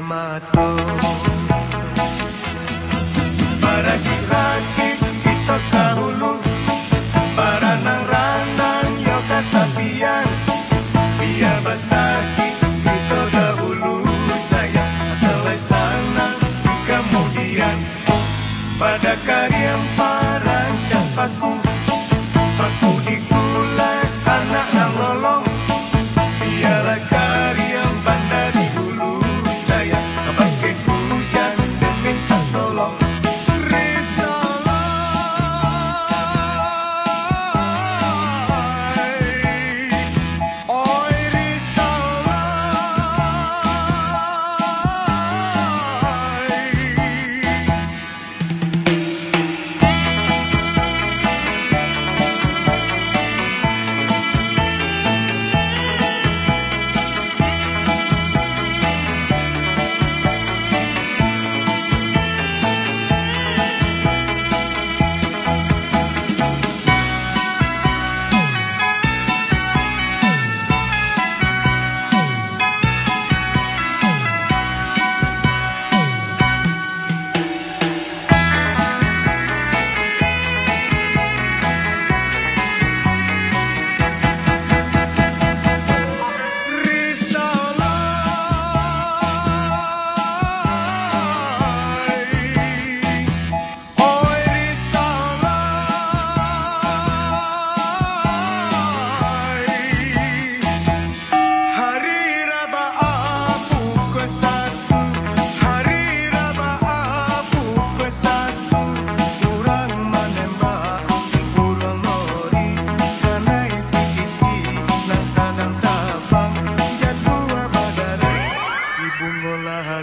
mato Para rakit kita kahulu Para nang ranang yo katapian. Biar basaki kita dahulu Saya selesai sana kemudian. Pada karya para capaku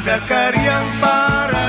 Ada Karyan para